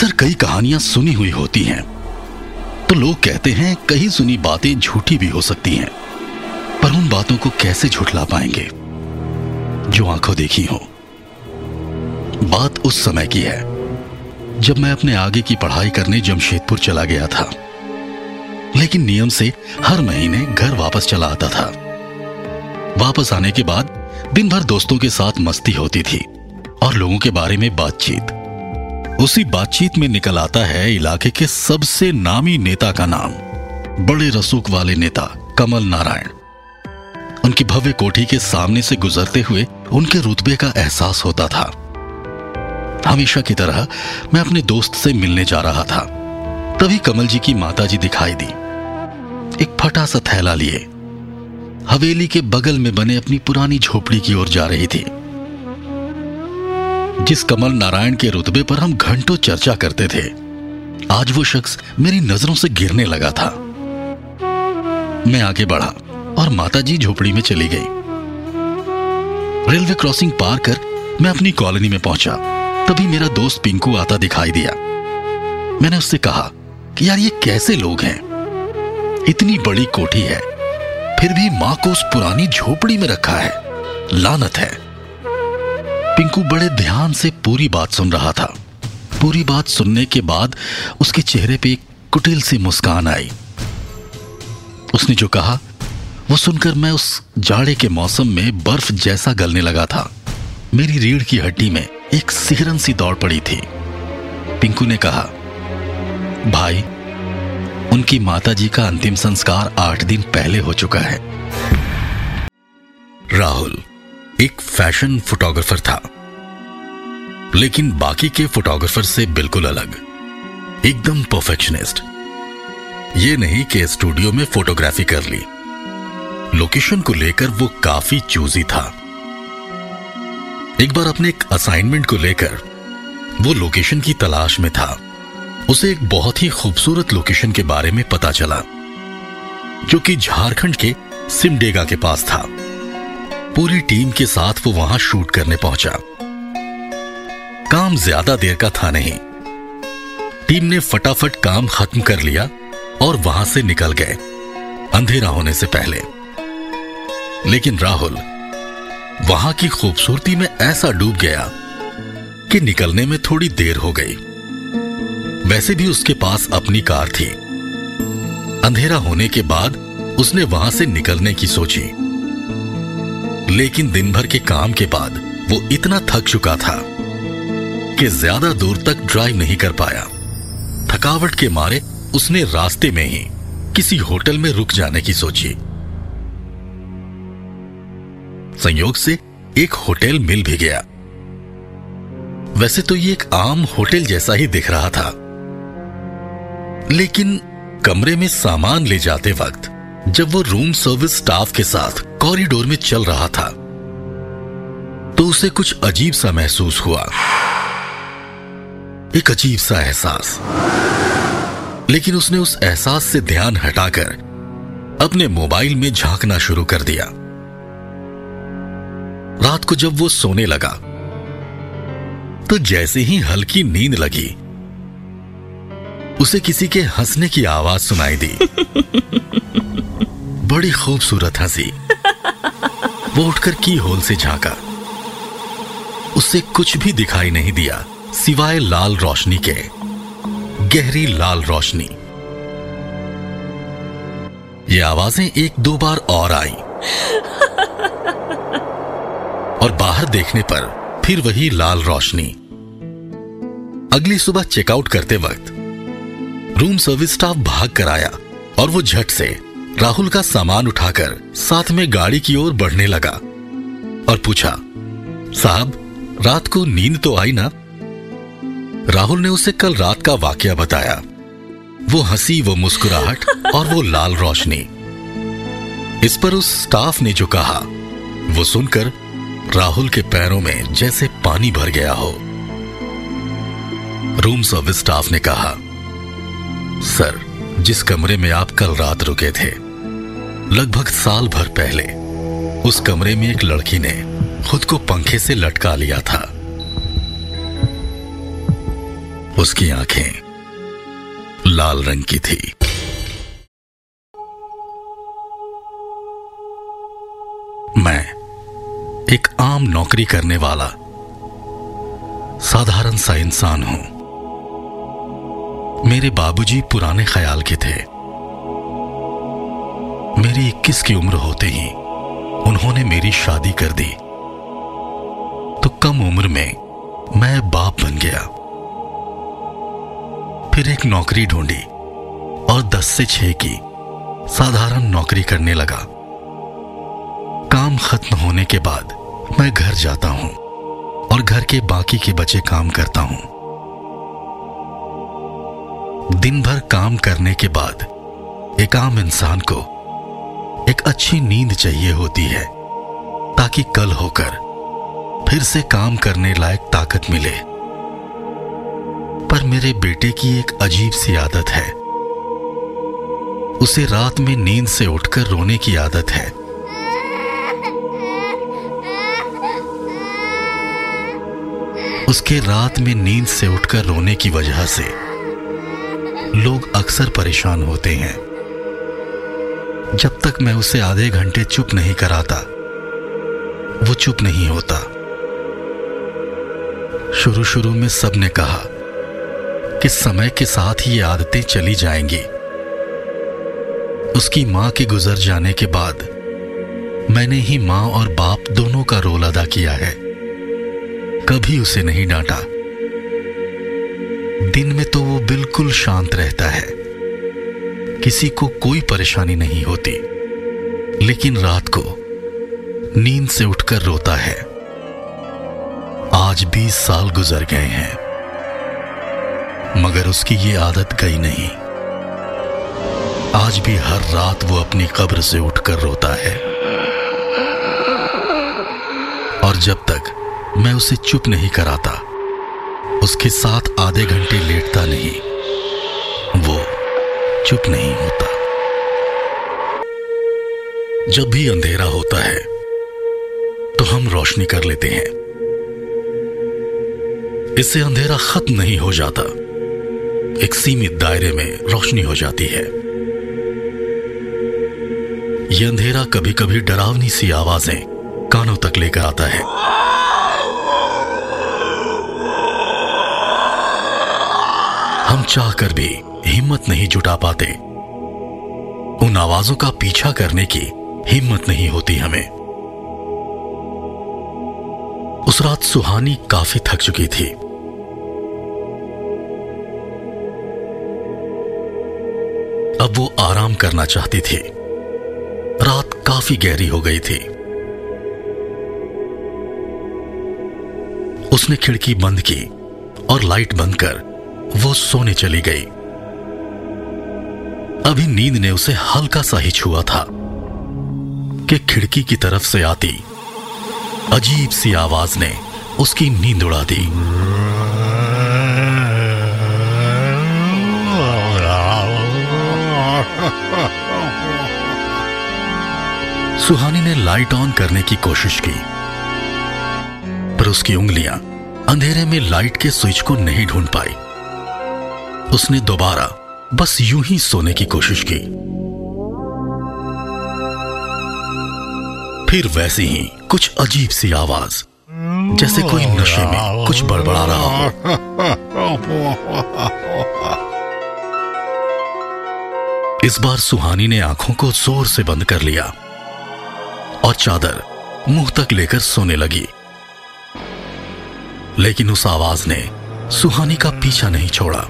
अक्सर कई कहानियाँ सुनी हुई होती हैं। तो लोग कहते हैं, कहीं सुनी बातें झूठी भी हो सकती हैं, पर उन बातों को कैसे झुठला पाएँगे? जो आँखों देखी हो। बात उस समय की है, जब मैं अपने आगे की पढ़ाई करने जमशेदपुर चला गया था। लेकिन नियम से हर महीने घर वापस चला आता था। वापस आने के बाद दिन भर दोस्तों के साथ मस्ती होती थी और लोगों के बारे में बातचीत। उसी बातचीत में निकल आता है इलाके के सबसे नामी नेता का नाम। बड़े रसूख वाले नेता कमल नारायण। उनकी भव्य कोठी के सामने से गुजरते हुए उनके रुतबे का एहसास होता था। हमेशा की तरह मैं अपने दोस्त से मिलने जा रहा था। तभी कमल जी की माताजी दिखाई दी। एक फटा सा थैला लिए। हवेली के बगल में बने अपनी पुरानी झोपड़ी की ओर जा रही थी। जिस कमल नारायण के रुतबे पर हम घंटों चर्चा करते थे, आज वो शख्स मेरी नज़रों से गिरने लगा था। मैं आगे बढ़ा और माताजी झोपड़ी में चली गई। रेलवे क्रॉसिंग पार कर मैं अपनी कॉलोनी में पहुँचा। तभी मेरा दोस्त पिंकू आता दिखाई दिया। मैंने उससे कहा कि यार ये कैसे लोग हैं? इतनी बड़ी कोठी है, फिर भी माँ को उस पुरानी झोपड़ी में रखा है। लानत है। पिंकू बड़े ध्यान से पूरी बात सुन रहा था। पूरी बात सुनने के बाद उसके चेहरे पे एक कुटिल सी मुस्कान आई। उसने जो कहा, वो सुनकर मैं उस जाड़े के मौसम में बर्फ़ जैसा गलने लगा था। मेरी रीढ़ की हड्डी में एक सिहरन सी दौड़ पड़ी थी। पिंकू ने कहा, भाई, उनकी माताजी का अंतिम संस्कार आठ दिन पहले हो चुका है। राहुल एक फ़ैशन फोटोग्राफर था। लेकिन बाकी के फोटोग्राफर से बिल्कुल अलग। एकदम परफेक्शनिस्ट। ये नहीं कि स्टूडियो में फोटोग्राफी कर ली। लोकेशन को लेकर वो काफ़ी चूजी था। एक बार अपने एक असाइनमेंट को लेकर वो लोकेशन की तलाश में था। उसे एक बहुत ही खूबसूरत लोकेशन के बारे में पता चला, जो कि झारखंड के सिमडेगा के पास था। पूरी टीम के साथ वो वहाँ शूट करने पहुँचा। काम ज़्यादा देर का था नहीं। टीम ने फटाफट काम खत्म कर लिया और वहाँ से निकल गए, अंधेरा होने से पहले। लेकिन राहुल, वहाँ की खूबसूरती में ऐसा डूब गया कि निकलने में थोड़ी देर हो गई। वैसे भी उसके पास अपनी कार थी। अंधेरा होने के बाद उसने वहाँ से निकलने की सोची। लेकिन दिन भर के काम के बाद वो इतना थक चुका था कि ज़्यादा दूर तक ड्राइव नहीं कर पाया। थकावट के मारे उसने रास्ते में ही किसी होटल में रुक जाने की सोची। संयोग से एक होटल मिल भी गया। वैसे तो ये एक आम होटल जैसा ही दिख रहा था। लेकिन कमरे में सामान ले जाते वक्त जब वो रूम सर्विस स्टाफ के साथ कॉरिडोर में चल रहा था तो उसे कुछ अजीब सा महसूस हुआ। एक अजीब सा एहसास। लेकिन उसने उस एहसास से ध्यान हटाकर अपने मोबाइल में झांकना शुरू कर दिया। रात को जब वो सोने लगा तो जैसे ही हल्की नींद लगी उसे किसी के हंसने की आवाज़ सुनाई दी। बड़ी खूबसूरत हँसी। वो उठकर की होल से झांका। उसे कुछ भी दिखाई नहीं दिया, सिवाय लाल रोशनी के। गहरी लाल रोशनी। ये आवाज़ें एक दो बार और आई। और बाहर देखने पर फिर वही लाल रोशनी। अगली सुबह चेकआउट करते वक्त रूम सर्विस स्टाफ भाग कर आया और वो झट से राहुल का सामान उठाकर साथ में गाड़ी की ओर बढ़ने लगा और पूछा साहब रात को नींद तो आई ना? राहुल ने उसे कल रात का वाकया बताया। वो हँसी वो मुस्कुराहट और वो लाल रोशनी। इस पर उस स्टाफ ने जो कहा वो सुनकर राहुल के पैरों में जैसे पानी भर गया हो। रूम सर्विस स्टाफ ने कहा सर जिस कमरे में आप कल रात रुके थे लगभग साल भर पहले, उस कमरे में एक लड़की ने खुद को पंखे से लटका लिया था। उसकी आँखें लाल रंग की थी। मैं एक आम नौकरी करने वाला, साधारण सा इंसान हूँ। मेरे बाबूजी पुराने ख्याल के थे। मेरी इक्कीस की उम्र होते ही उन्होंने मेरी शादी कर दी। तो कम उम्र में मैं बाप बन गया। फिर एक नौकरी ढूंढी और दस से छह की साधारण नौकरी करने लगा। काम खत्म होने के बाद मैं घर जाता हूँ और घर के बाकी के बचे काम करता हूँ। दिन भर काम करने के बाद एक आम इंसान को एक अच्छी नींद चाहिए होती है, ताकि कल होकर फिर से काम करने लायक ताकत मिले। पर मेरे बेटे की एक अजीब सी आदत है। उसे रात में नींद से उठकर रोने की आदत है। उसके रात में नींद से उठकर रोने की वजह से लोग अक्सर परेशान होते हैं। जब तक मैं उसे आधे घंटे चुप नहीं कराता, वो चुप नहीं होता। शुरू शुरू में सबने कहा कि समय के साथ ये आदतें चली जाएँगी। उसकी माँ के गुजर जाने के बाद मैंने ही माँ और बाप दोनों का रोल अदा किया है। कभी उसे नहीं डांटा। दिन में तो वो बिल्कुल शांत रहता है। किसी को कोई परेशानी नहीं होती। लेकिन रात को नींद से उठकर रोता है। आज बीस साल गुजर गए हैं, मगर उसकी ये आदत गई नहीं। आज भी हर रात वो अपनी कब्र से उठकर रोता है। और जब तक मैं उसे चुप नहीं कराता, उसके साथ आधे घंटे लेटता नहीं। चुप नहीं होता। जब भी अंधेरा होता है तो हम रोशनी कर लेते हैं। इससे अंधेरा खत्म नहीं हो जाता। एक सीमित दायरे में रोशनी हो जाती है। यह अंधेरा कभी कभी डरावनी सी आवाज़ें कानों तक लेकर आता है। हम चाहकर भी हिम्मत नहीं जुटा पाते। उन आवाजों का पीछा करने की हिम्मत नहीं होती हमें। उस रात सुहानी काफ़ी थक चुकी थी। अब वो आराम करना चाहती थी। रात काफ़ी गहरी हो गई थी। उसने खिड़की बंद की और लाइट बंद कर वो सोने चली गई। अभी नींद ने उसे हल्का सा ही छुआ था कि खिड़की की तरफ़ से आती अजीब सी आवाज़ ने उसकी नींद उड़ा दी। सुहानी ने लाइट ऑन करने की कोशिश की, पर उसकी उंगलियाँ अंधेरे में लाइट के स्विच को नहीं ढूंढ पाई। उसने दोबारा बस यूँ ही सोने की कोशिश की। फिर वैसी ही कुछ अजीब सी आवाज़, जैसे कोई नशे में कुछ बड़बड़ा रहा हो। इस बार सुहानी ने आँखों को ज़ोर से बंद कर लिया और चादर मुँह तक लेकर सोने लगी। लेकिन उस आवाज़ ने सुहानी का पीछा नहीं छोड़ा।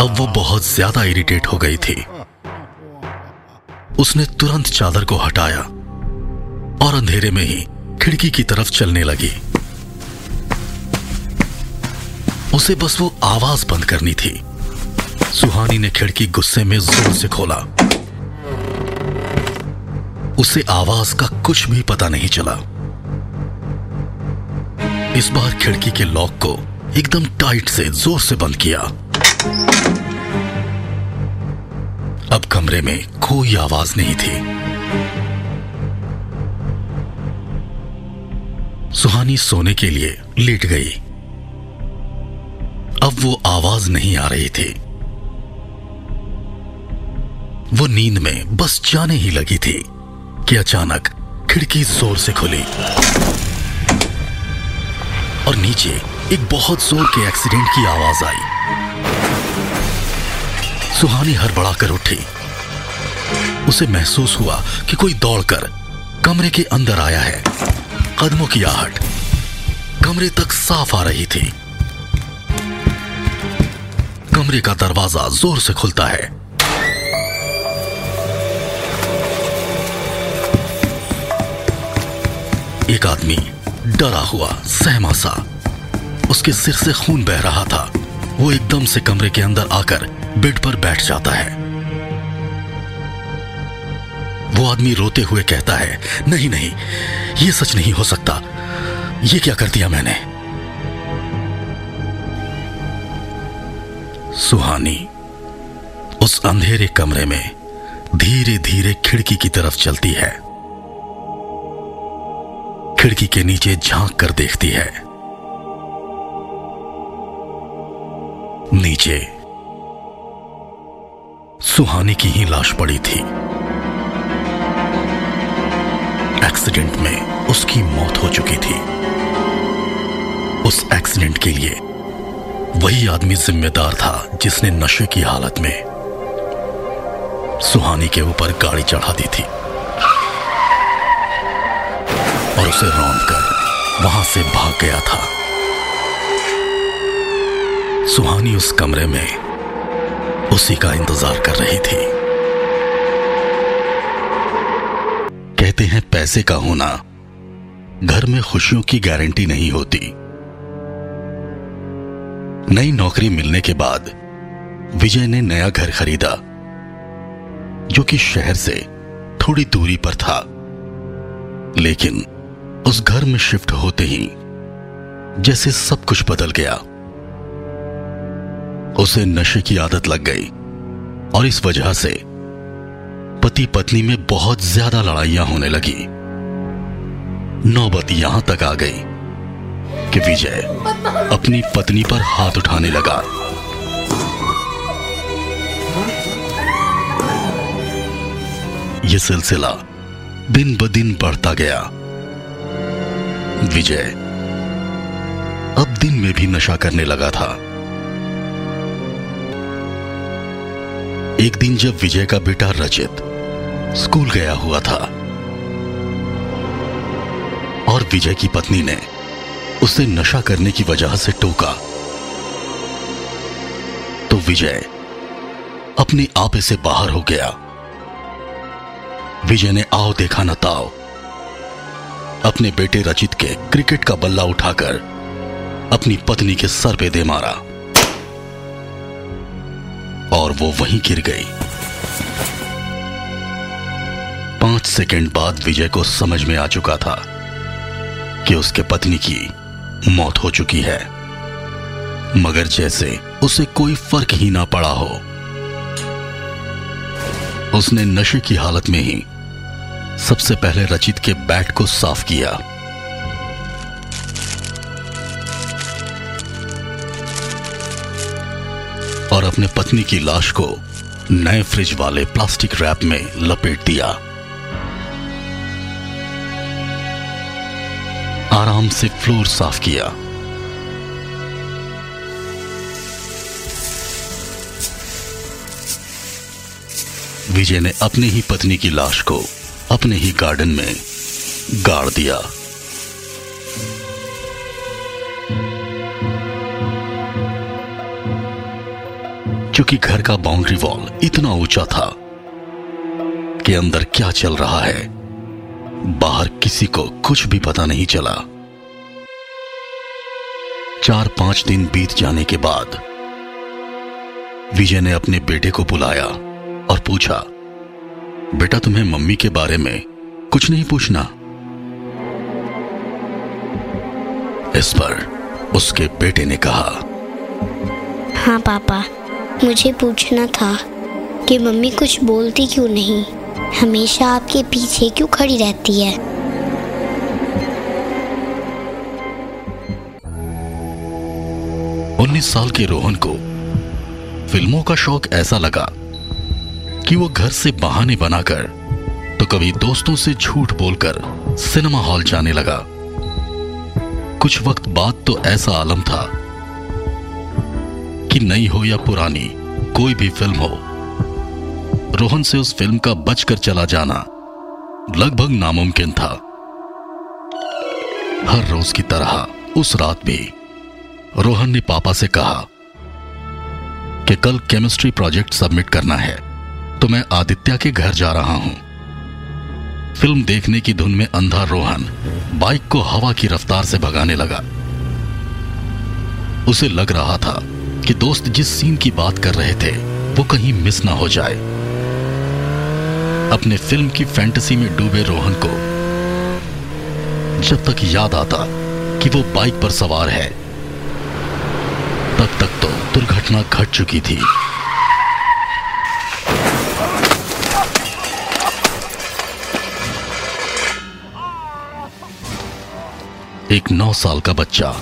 अब वो बहुत ज़्यादा इरिटेट हो गई थी। उसने तुरंत चादर को हटाया और अंधेरे में ही खिड़की की तरफ़ चलने लगी। उसे बस वो आवाज़ बंद करनी थी। सुहानी ने खिड़की गुस्से में ज़ोर से खोला। उसे आवाज़ का कुछ भी पता नहीं चला। इस बार खिड़की के लॉक को एकदम टाइट से ज़ोर से बंद किया। अब कमरे में कोई आवाज़ नहीं थी। सुहानी सोने के लिए लेट गई। अब वो आवाज़ नहीं आ रही थी। वो नींद में बस जाने ही लगी थी कि अचानक खिड़की ज़ोर से खुली। और नीचे एक बहुत ज़ोर के एक्सीडेंट की आवाज़ आई। सुहानी हड़बड़ाकर उठी। उसे महसूस हुआ कि कोई दौड़कर कमरे के अंदर आया है। कदमों की आहट कमरे तक साफ़ आ रही थी। कमरे का दरवाज़ा ज़ोर से खुलता है। एक आदमी डरा हुआ सहमा सा उसके सिर से खून बह रहा था। वो एकदम से कमरे के अंदर आकर बेड पर बैठ जाता है। वो आदमी रोते हुए कहता है, नहीं नहीं, ये सच नहीं हो सकता। ये क्या कर दिया मैंने? सुहानी उस अंधेरे कमरे में धीरे धीरे खिड़की की तरफ़ चलती है। खिड़की के नीचे झाँक कर देखती है। नीचे सुहानी की ही लाश पड़ी थी। एक्सीडेंट में उसकी मौत हो चुकी थी। उस एक्सीडेंट के लिए वही आदमी जिम्मेदार था जिसने नशे की हालत में सुहानी के ऊपर गाड़ी चढ़ा दी थी। और उसे रौंद कर वहाँ से भाग गया था। सुहानी उस कमरे में उसी का इंतज़ार कर रही थी। कहते हैं पैसे का होना घर में खुशियों की गारंटी नहीं होती। नई नौकरी मिलने के बाद विजय ने नया घर खरीदा, जो कि शहर से थोड़ी दूरी पर था। लेकिन उस घर में शिफ्ट होते ही जैसे सब कुछ बदल गया। उसे नशे की आदत लग गई। और इस वजह से पति पत्नी में बहुत ज़्यादा लड़ाइयाँ होने लगी। नौबत यहाँ तक आ गई कि विजय अपनी पत्नी पर हाथ उठाने लगा। यह सिलसिला दिन ब दिन बढ़ता गया। विजय अब दिन में भी नशा करने लगा था। एक दिन जब विजय का बेटा रचित स्कूल गया हुआ था और विजय की पत्नी ने उसे नशा करने की वजह से टोका तो विजय अपने आपे से बाहर हो गया। विजय ने आओ देखा न ताओ। अपने बेटे रचित के क्रिकेट का बल्ला उठाकर अपनी पत्नी के सर पे दे मारा। वो वहीं गिर गई। पाँच सेकंड बाद विजय को समझ में आ चुका था कि उसके पत्नी की मौत हो चुकी है। मगर जैसे उसे कोई फ़र्क ही ना पड़ा हो, उसने नशे की हालत में ही सबसे पहले रचित के बैट को साफ़ किया। और अपने पत्नी की लाश को नए फ्रिज वाले प्लास्टिक रैप में लपेट दिया। आराम से फ्लोर साफ़ किया। विजय ने अपनी ही पत्नी की लाश को अपने ही गार्डन में गाड़ दिया। क्योंकि घर का बाउंड्री वॉल इतना ऊँचा था कि अंदर क्या चल रहा है, बाहर किसी को कुछ भी पता नहीं चला। चार पाँच दिन बीत जाने के बाद, विजय ने अपने बेटे को बुलाया और पूछा, बेटा, तुम्हें मम्मी के बारे में कुछ नहीं पूछना? इस पर उसके बेटे ने कहा हाँ पापा। मुझे पूछना था कि मम्मी कुछ बोलती क्यों नहीं? हमेशा आपके पीछे क्यों खड़ी रहती है? उन्नीस साल के रोहन को फ़िल्मों का शौक ऐसा लगा कि वो घर से बहाने बनाकर तो कभी दोस्तों से झूठ बोलकर सिनेमा हॉल जाने लगा। कुछ वक्त बाद तो ऐसा आलम था कि नई हो या पुरानी, कोई भी फ़िल्म हो। रोहन से उस फ़िल्म का बचकर चला जाना लगभग नामुमकिन था। हर रोज की तरह उस रात भी रोहन ने पापा से कहा कि कल केमिस्ट्री प्रोजेक्ट सबमिट करना है तो मैं आदित्य के घर जा रहा हूँ। फ़िल्म देखने की धुन में अंधा रोहन बाइक को हवा की रफ्तार से भगाने लगा। उसे लग रहा था कि दोस्त जिस सीन की बात कर रहे थे, वो कहीं मिस ना हो जाए। अपने फ़िल्म की फैंटेसी में डूबे रोहन को जब तक याद आता कि वो बाइक पर सवार है, तब तक तो दुर्घटना घट चुकी थी। एक नौ साल का बच्चा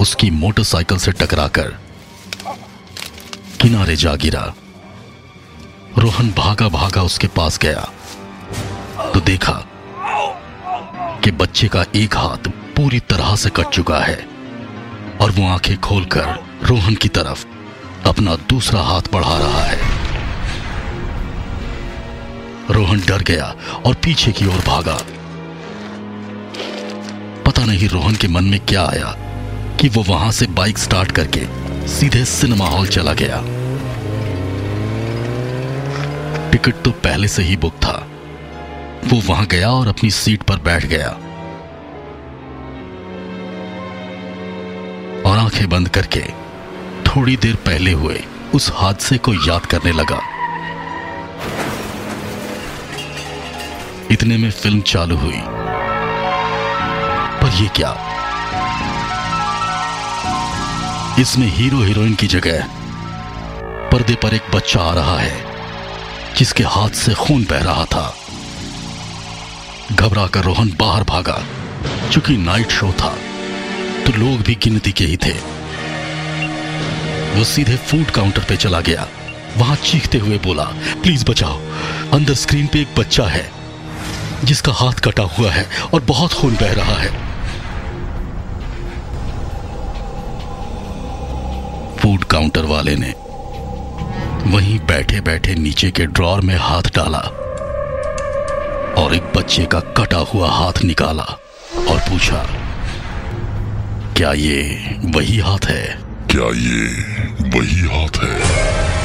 उसकी मोटरसाइकिल से टकराकर किनारे जा गिरा। रोहन भागा भागा उसके पास गया। तो देखा कि बच्चे का एक हाथ पूरी तरह से कट चुका है और वो आँखें खोलकर रोहन की तरफ़ अपना दूसरा हाथ बढ़ा रहा है। रोहन डर गया और पीछे की ओर भागा। पता नहीं रोहन के मन में क्या आया। कि वो वहाँ से बाइक स्टार्ट करके सीधे सिनेमा हॉल चला गया। टिकट तो पहले से ही बुक था। वो वहाँ गया और अपनी सीट पर बैठ गया। और आँखें बंद करके थोड़ी देर पहले हुए उस हादसे को याद करने लगा। इतने में फ़िल्म चालू हुई। पर ये क्या? इसमें हीरो हीरोइन की जगह पर्दे पर एक बच्चा आ रहा है, जिसके हाथ से खून बह रहा था। घबरा कर रोहन बाहर भागा, चूँकि नाइट शो था तो लोग भी गिनती के ही थे। वो सीधे फ़ूड काउंटर पे चला गया। वहाँ चीखते हुए बोला, प्लीज़ बचाओ, अंदर स्क्रीन पे एक बच्चा है, जिसका हाथ कटा हुआ है और बहुत खून बह रहा है। फ़ूड काउंटर वाले ने वहीं बैठे बैठे नीचे के ड्रॉर में हाथ डाला और एक बच्चे का कटा हुआ हाथ निकाला और पूछा, क्या ये वही हाथ है? क्या ये वही हाथ है?